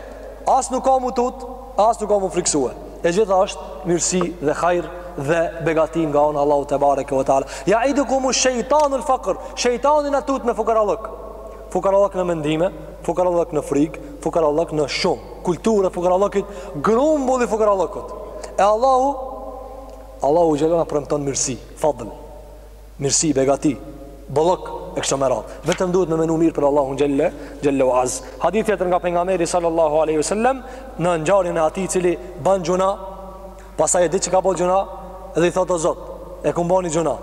As nuk ka mu tut, as nuk ka mu friksue. E gjitha është mirësi dhe hajr dhe begati nga ana Allahut tebareke ve teala. Jaidukumu shejtanul fakër, shejtani na tut me fukarallëk. Fukarallëk në mendime, fukarallëk në frikë, fukarallëk në shumë. Kulturë e fukarallëkit, grumbulli fukarallëkut. E Allahu, Allahu xhelle na premton mirësi, fadl. mirësi, begati, bollëk e kështu me radhë. Vetëm duhet me menu mirë për Allahun xhelle xhelle u az. Hadith tjetër nga pejgamberi sallallahu alaihi wasallam në ngjarjen e atij i cili ban gjuna, pastaj e di që ka bo gjuna dhe i thotë o Zot, e kum bo ni gjuna.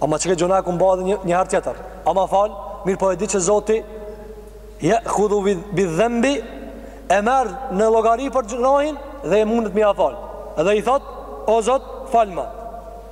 Ama qikët gjuna e kum bo edhe një herë tjetër. A ma fal, mirëpo e di që Zoti jekhudhu bidh-dhenbi e merr në llogari për gjunahin dhe e mundet me ia fal. Dhe i thotë o Zot, falma.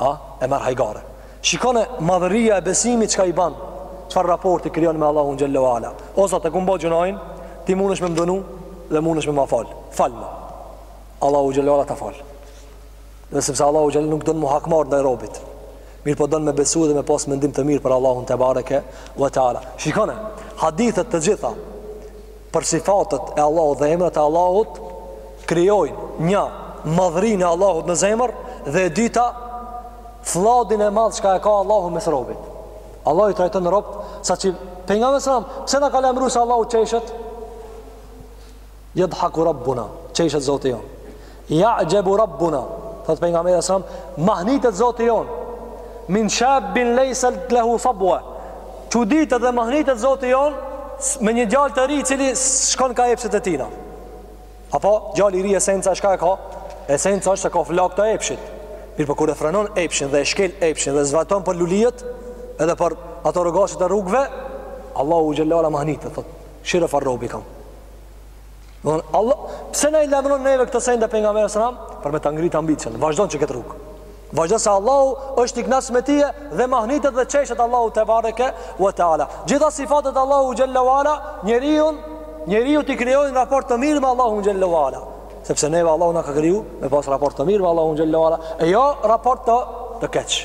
A e merr hajgare. Shikone madhëria e besimit çka i ban, çfarë raporti krijon me Allahun xhelle wala. O Zot, e kum bo gjunahin, ti mundesh me më dënu dhe mundesh me ma fal. Falma. Allahu xhelle wala ta fal. Dhe sepse Allahu xhelle nuk don m'u hakmarr ndaj robit. Mirëpo don me besu dhe me pas mendim të mirë për Allahun te bareke we taala. Shikone hadithet të gjitha për sifatet e Allahut dhe emrat e Allahut krijojnë një madhërinë e Allahut në zemër dhe e dyta fladin e madh çka e ka Allahu me robin. Allahu i trajton robt saqë pejgamberi selam pse na ka lajmru se Allahu qeshet? Yadhaku Rabbuna, qeshet Zoti jonë. Ya'jebu Rabbuna, thot pejgamberi selam, mahnitet Zoti jonë. Min shabin laysa lahu sabwa. Çuditet dhe mahnitet Zoti jonë me një djalë të ri i cili s'shkon ka epshet e tina. A po djali i ri esenca çka e ka? Esenca është se ka flakë të epshit. Mirëpo kur e frenon epshin dhe e shkel epshin dhe zvaton për lulijet edhe për ato rrugaçet e rrugëve, Allahu xhelle wala mahnitet, thot, shihe çfar robi kam. Don Allah, pse na i lajmëron neve këto sende pejgamberi sallallahu alajhi wasallam për me ta ngrit ambicien. Vazhdo n'qëkëtë rrugë. Vazhdo se Allahu është i kënaqur me ti dhe mahnitet dhe qeshet Allahu te bareke ve teala. Gjitha sifatet e Allahut xhallahu ala, njeriun, njeriut i krijojnë raport të mirë me Allahun xhallahu ala. Sepse neve Allahu na ka kriju me pas raport të mirë me Allahun xhallahu ala, e jo raport të të keq.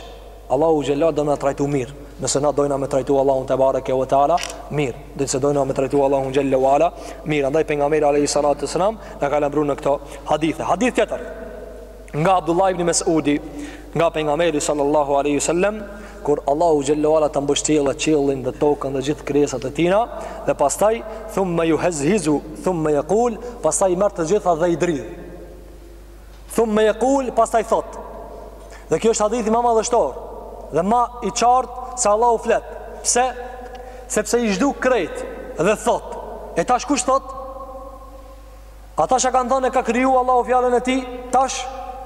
Allahu xhelal do na trajtu mirë nëse na dojna me trajtu Allahun te bareke ve teala mirë nëse dojna me trajtu Allahun xhelle wala mirë andaj pejgamberi alayhi salatu selam na ka lajmru në këto hadithe hadith tjetër nga Abdullah ibn Mas'udi nga pejgamberi sallallahu alaihi wasallam kur Allahu xhelle wala ta mbështjellë qiellin dhe tokën dhe gjithë krijesat e tina dhe pastaj thumma yuhazhizu thumma yaqul pastaj merr të gjitha dhe i dridh Thumme jekul, pastaj thot Dhe kjo është hadithi ma madhështor Dhe ma i qartë se Allahu flet Pse, sepse i zhduk krejt Dhe thot E tash kush thot Ata çka kanë thonë e ka kriju Allahu fjalën e tij Tash,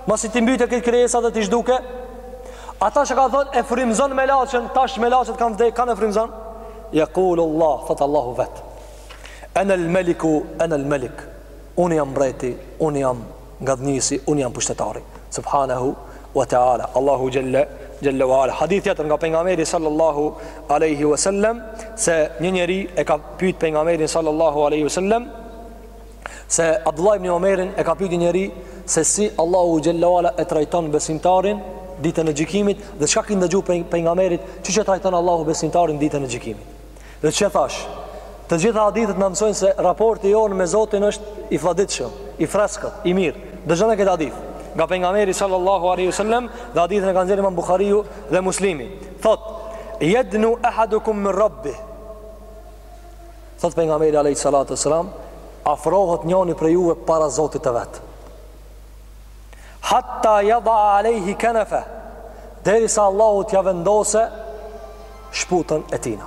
masi t'i mbyte këto krijesa dhe t'i zhduke Ata çka kanë thonë e frymëzon melaqen Tash melaqet kanë vdek, kan e frymëzon Jekul Allah, thot Allahu vet Enel meliku, enel melik Unë jam mbreti, unë jam ngadhnisi, unë jam pushtetari. Subhanahu wa ta'ala. Allahu jalla jalla wa ala. Hadith tjetër nga pejgamberi sallallahu alaihi wasallam se një njeri e ka pyet pejgamberin sallallahu alaihi wasallam se Abdullah ibn Omerin e ka pyet një njeri se si Allahu jalla wa ala e trajton besimtarin ditën e gjykimit dhe çka ki ndëgju pejgamberit qysh e trajton Allahu besimtarin ditën e gjykimit. Dhe siç e thash, të gjitha hadithet na mësojnë se raporti jonë me Zotin është i flladitshëm, i freskët, i mirë. Dëgjone këtë hadith, nga pejgamberi sallallahu alejhi ue sallem, dhe hadithin e kanë nxjerr imam Buhariu dhe Muslimi. Thot, jednu ehadukum min rabbihi. Thot pejgamberi alejhi salatu ue selam, afrohet njani prej juve para Zotit të vet. Hatta yada alayhi kanafa. Derisa Allahu t'ja vendose shuplakën e tina,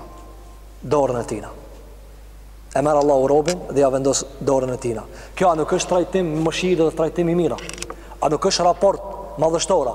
dorën e tina. E merr Allahu robin dhe ja vendos dorën e tina. Kjo a nuk është trajtim mëshire dhe trajtim i mirë? A nuk është raport madhështor a?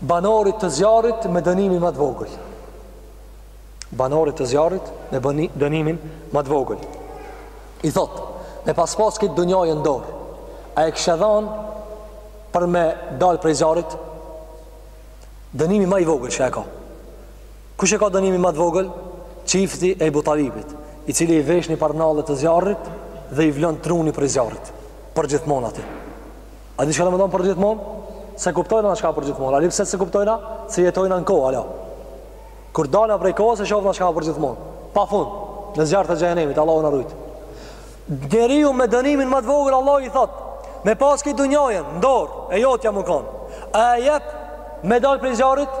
Banorit të zjarrit me dënimin ma të vogël. Banorit të zjarrit me dënimin ma të vogël. I thot, me pas pas këtë dunja n'dorë, a e kishe dhan për me dal prej zjarrit? Dënimi ma i vogël që e ka. Kush e ka dënimin ma të vogël? Çifti e Ebu Talibit, i cili i vesh një par nalle të zjarrit dhe i vlon truni prej zjarrit. Përgjithmonë aty. A di çka do me thon përgjithmonë? S'e kuptojna na çka përgjithmonë. A di pse s'e kuptojna? Se jetojna në kohë, alo. Kur dalna prej kohës e shohna na çka përgjithmonë. Pa fund, në zjarr të xhehenemit, Allahu na rujt. Njeriu me dënimin ma të vogël Allahu i thot, me pas këtë dunja n'dorë, e jotja me kon. A e jep me dal prej zjarrit?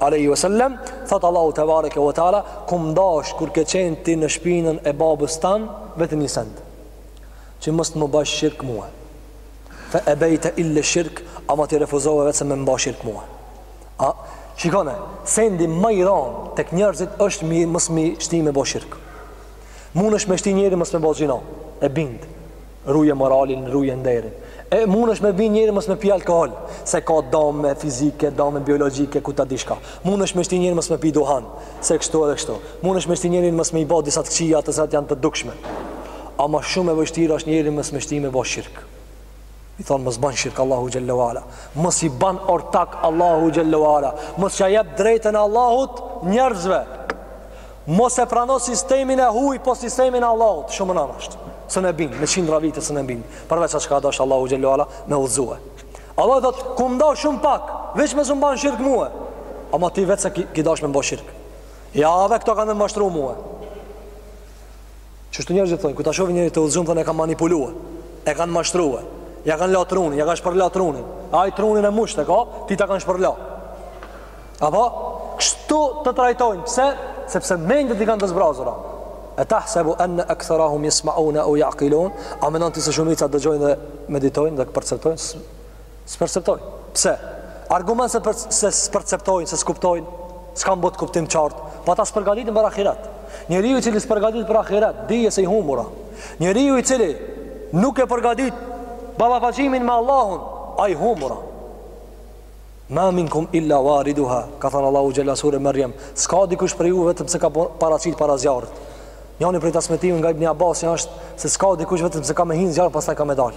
Alejhi ve sellem, thot Allahu tebareke ve teala, kom dash kur ke qenë ti në shpinën e babës tand, vetëm një send. Që mos të më bësh shirk mua. Fa abaita illa shirk, ama ti refuzove vetëm se me m'ba shirk mua. A shikone, sendi ma i ran tek njerëzit është mos me i shti me ba shirk. Mundesh me shti njeri mos me ba zina, e bind. Ruje moralin, ruje nderin. E mundesh me bind njeri mos me pi alkohol, se ka dame fizike, dame biologjike, ku ta di çka. Mundesh me shti njeri mos me pi duhan, se kështu edhe kështu. Mundesh me shti njeri mos me i bo disa të këqia të cilat janë të dukshme. Ama shumë e vështirë është njeri mos me shti me bo shirk. I thonë mos ban shirk Allahut xhelle ue ala. Mos i ban ortak Allahut xhelle ue ala. Mos ja jep drejtën e Allahut njerëzve. Mos e prano sistemin e huj, po sistemin e Allahut, shumë rand asht. S'e bind, me qindra vite s'e bind, përveç atë që ka dashtë Allahu xhelle ue ala me udhëzue. Allah thot, kom dashtë shumë pak, veç mos me m'ba shirk mua. Ama ti veç se ki, ki dashtë me m'bo shirk. Ja, edhe këto kanë më mashtruar mua. Qështu njerëzit thonë, kur ta shohin njerin të udhëzuar thonë e kanë manipuluar, e kanë mashtruar, ja kanë la trunin, ja kanë shpërla trunin. Ai trunin e mushte ka, ty ta kanë shpërla. Apo kështu të trajtojnë, pse? Sepse mendjet i kanë të zbrazura. Am tahsabu anna aktharahum yasma'una aw yaqilun, a mendon ti se shumica dëgjojnë dhe meditojnë dhe perceptojnë? S'perceptojnë. Pse? Argument se per, se s'perceptojnë, se s'kuptojnë, s'kanë botëkuptim t'qartë, pa ta s'përgatiten për ahiret. Njeriu i cili s'përgatit për ahiret, dije se i humur â. Njeriu i cili nuk e përgatit ballafaqimin me Allahun, ai i humur â. Ma minkum illa wariduha, ka thënë Allahu xhelle n'sure Merjem, s'ka dikush prej juve vetëm se ka paraqit para zjarrit. Njani prej transmetimeve nga Ibni Abasi është se s'ka dikush vetëm se ka me hi n'zjarr, pastaj ka me dalë.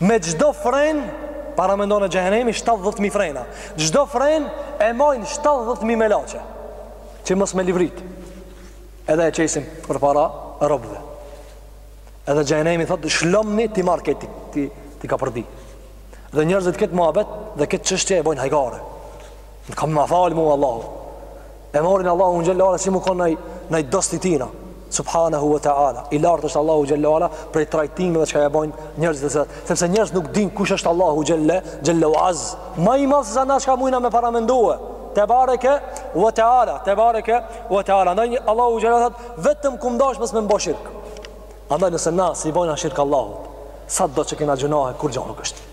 Me çdo fren paramendone xhehenemi 70000 frena. Çdo fren e majnë 70000 melaqe. Që mos me livrit. Edhe e qesin përpara robëve. Edhe xhehenemi thotë lshomni t'i marr, t'i, t'i kapërdi. Dhe njerëzit këtë muhabet dhe këtë çështje e bojnë hajgare. Ka me m'falë mu Allahu. E marrin Allahun xhelle ala si me konë naj, naj dost i tyne. Subhanahu wa ta'ala. I lartë është Allahu xhelle ala prej trajtimit çka ja bojnë njerëzit Zotit. Sepse njerëzit nuk dinë kush është Allahu xhelle, xhelle ue azze. Ma i madhë se sa na çka mujna me paramendue. Te bareke wa ta'ala. Te bareke wa ta'ala. Andaj Allahu xhelle ala thotë, vetëm kam dash mos me m'bo shirk. Andaj nëse na s'i bojna shirk Allahut, sado që kena gjynahe, kurgjo nuk është.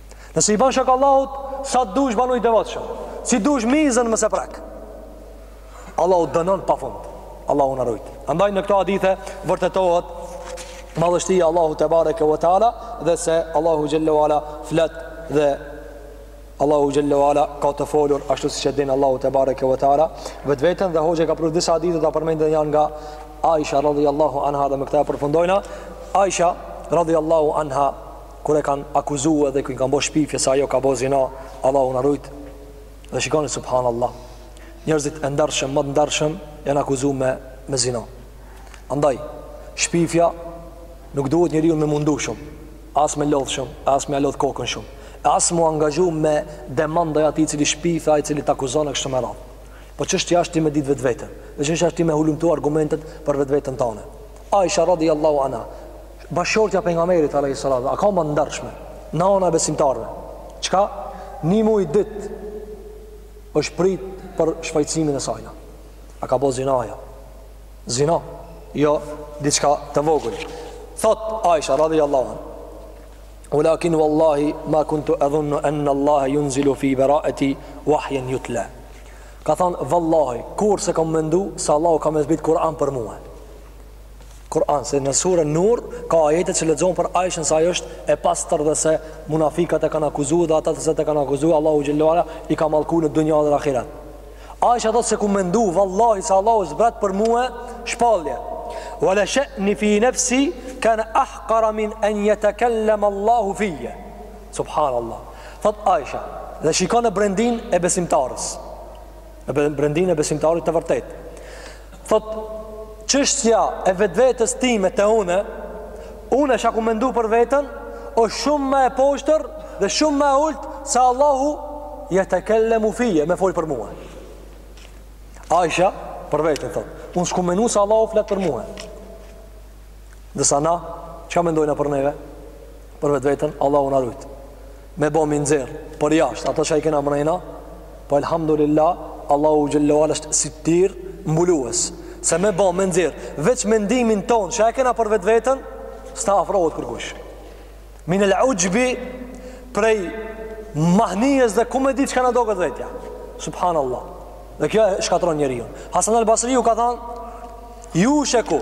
Nëse i ban shok Allahut, sa dush bonu i devotshëm. Si dush mizën mos e prek. Allahu dënon pa fund. Allahu na rujt. Andaj në këto hadithe vërtetohet madhështia e Allahut te bareke ve teala dhe se Allahu xhallahu ala flet dhe Allahu xhallahu ala ka të folur ashtu siç e din Allahu te bareke ve teala vetveten dhe hoxha ka pru disa hadithe, t'i përmend janë nga Aisha radhiyallahu anha dhe me këtë e përfundojna Aisha radhiyallahu anha kur e kanë akuzue dhe kur i kanë bo shpifje se ajo ka bo zina, Allahu na rujt, dhe shikoni subhanallah, njerëzit e ndershëm, ma të ndershëm, janë akuzu me, me zina. Andaj, shpifja nuk duhet njeriun me mundu shumë, as me lodhë shumë, as me e lodhë kokën shumë, as mu angazhu me demantu atë i cili shpif, ai i cili të akuzon e kështu me radhë. Po çështja asht ti me ditë vetveten, dhe çështja asht ti me hulumtu argumentet për vetveten tane. Aisha radhiyallahu anha, Bashkëshortja e pejgamberit alayhi salatu, aq ma e ndershme nana e besimtarëve. Çka një muaj dit ka prit për shfajësimin e sajna. A ka bo zina ajo? Zina, jo diçka të vogël. Thot Aisha radhiyallahu anha Wa lakin wallahi ma kuntu adhunnu anna Allah yunzilu fi bara'ati wahyan yutla. Ka than vallahi kurrë s'e kam mendu se Allahu ka me zbrit Kur'an për mua. Kur'an, se në surën Nur ka ajete që lexohen për Aishën se ajo është e pastër dhe se munafikat e kanë akuzuar dhe ata të cilët e kanë akuzuar Allahu xhallahu ala i ka mallkuar në dunjë dhe ahiret. Aisha thotë s'e kum mendu vallahi se Allahu zbrat për mua shpallje. Wala sha'ni fi nafsi kana ahqara min an yatakallam Allahu fiyya. Subhanallah. Thot Aisha, dhe shikone brendinë e besimtares. E brendinë e besimtarit të vërtetë. Thotë, Çështja e vetvetes time te unë, unë çka kum mendu për veten, është shumë ma e poshtër dhe shumë ma e ulët se Allahu jetekellemu fije, me fol për mua. Aisha, për veten, thotë, unë s'kum menu se Allahu flet për mue. Ndërsa na, çka mendojna për neve? Për vetveten, Allahu na rujtë. me bo m'i nxerr përjashtë ato që i kena mrejna po elhamdulillah Allahu xhel-le ve ala është sittir mbulues se me bo me nxerr veç mendimin ton që e kena për vetveten s'ta afrohet kërkush minel uxhbi prej mahnitjes dhe ku me dit çka na doket vetja subhanallah dhe kjo e shkatrron njeriun Hasan al Basriu ka than jusheku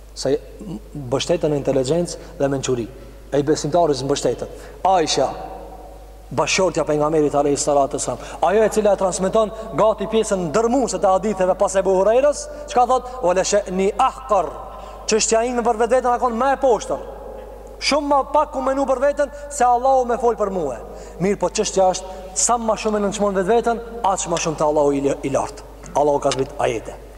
se mbështeten në inteligjencë dhe mençuri. Ai besimtari s'mbështetet. Aisha, bashkëshortja e pejgamberit alayhi salatu sallam, ajo e cila e transmeton gati pjesën dërrmuese të haditheve pas Abu Hurairës, çka thot, "Wala sha'ni ahqar." Çështja ime për vetveten a kon ma e poshtër. Shumë ma pak kum menu për veten se Allahu me fol për mua. Mirë, po çështja është sa ma shumë e nënçmon vetveten, aq ma shumë te Allahu i lartë. Allahu ka zbrit ajete.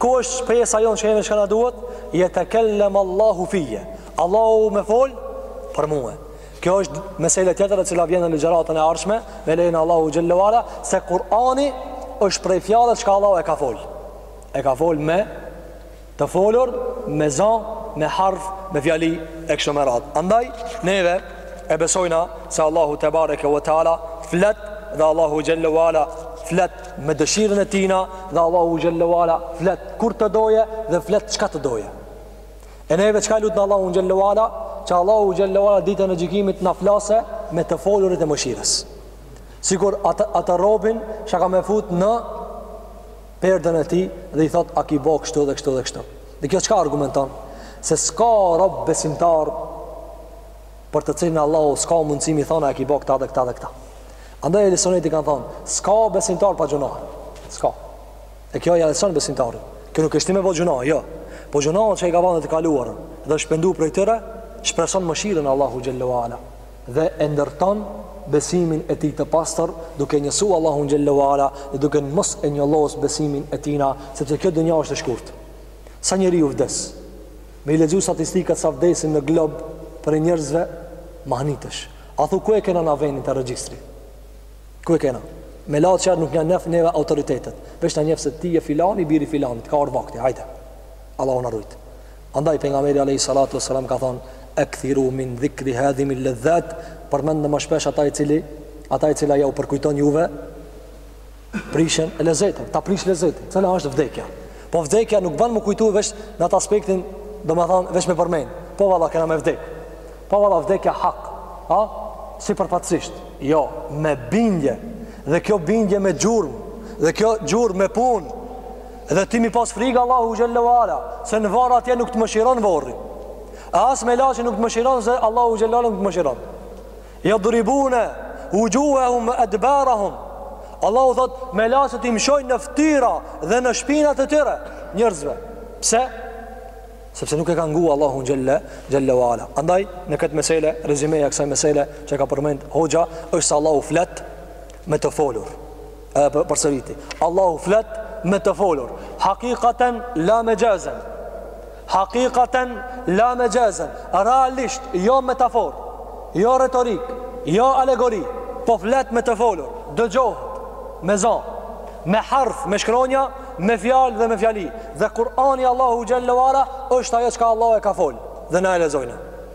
Kjo është pjesa jonë që jemi çka na duhet? Jetekellem Allahu fije. Allahu me fol për mue. Kjo është mesele tjetër e cila vjen në ligjëratën e ardhshme, me lejen e Allahut xhel-le ve ala, se Kurani është prej fjalës çka Allahu e ka fol. E ka fol me të folur, me zan, me harf, me fjali e kështu me radhë. Andaj, neve e besojna se Allahu tebareke ve teala flet dhe Allahu xhel-le ve ala flet me dëshirën e tijna dhe Allahu xhel-le ve ala flet kur të doje dhe flet çka të doje e neve çka e lutna Allahun xhel-le ve ala që Allahu xhel-le ve ala ditën e gjykimit na flase me të folurit e mëshirës sikur atë, atë robin që ka me fut në perden e tij dhe i thot a ki bo kështu dhe kështu dhe kështu dhe kjo çka argumenton se s'ka rob besimtar për të cilin Allahu s'ka mundësi m'i thon a ki bo këta dhe këta dhe këta Andaj ehli suneti kanë thonë, s'ka besimtar pa gjyna, s'ka. E kjo ia lehtëson besimtarit. Kjo nuk e shtin me bo gjyna, jo. Po gjynahet që i ka ba në të kaluarën, dhe është pendu prej tyre, shpreson mëshirën Allahu Xhel-le ue Ala, dhe e ndërton besimin e tij të pastër, duke e njësu Allahun Xhel-le ue Ala, dhe duke mos e njollos besimin e tina, sepse kjo dynja është e shkurt. Sa njeriu vdes, me i lexu statistikat sa vdesin në glob prej njerëzve, mahnitesh. A thu ku e kena na venin te regjistri? Ku e kena? Melaqe nuk na i njef neve autoritetet. Veç na njef se ti je filani, biri filanit, të ka ardh vakti, hajde. Allahu na rujt. Andaj Pejgamberi Alejhi Salatu ve Selam ka thonë, ekthiru min dhikri hadhimi ledhat, përmendne më shpesh ata i cili, ata e cila jau përkujton juve, Prishësen e lezetit, ta prish lezetin, cila është vdekja. Po vdekja nuk ban mu kujtu veç në atë aspektin, domethonë, veç me përmen. Po valla, kena me vdek. Po valla, vdekja hak. A? Sipërfaqësisht. Jo, me bindje. Dhe kjo bindje me gjurmë. Dhe kjo gjurmë me punë. Dhe ti mi pas frikë Allahu Xhel-le ue Ala. Se në varr atje nuk të mëshiron vorri. As melaqe nuk të mëshiron, se Allahu Xhel-le ue Ala nuk të mëshiron. Jadribune vuxhuhehum ve edbarehum. Allahu thot, melaqet i mshojnë në ftyra dhe në shpinat e tyre, njërzve. Pse? Sepse nuk e ka ngu Allahun xhel-le ue ala. Andaj, në këtë mesele, rezimeja kësaj mesele që ka përmend hoxha, është se Allahu flet me të folur. edhe përsëriti Allahu flet me të folur hakikaten la mexhazen hakikaten la mexhazen realisht jo metaforë jo retorikë jo alegori po flet me të folur dëgjohet me zon me harf me shkronja me fjalë dhe me fjali dhe Kurani Allahu xhel-le ue ala është ajo çka Allahu e ka fol dhe na e lexojmë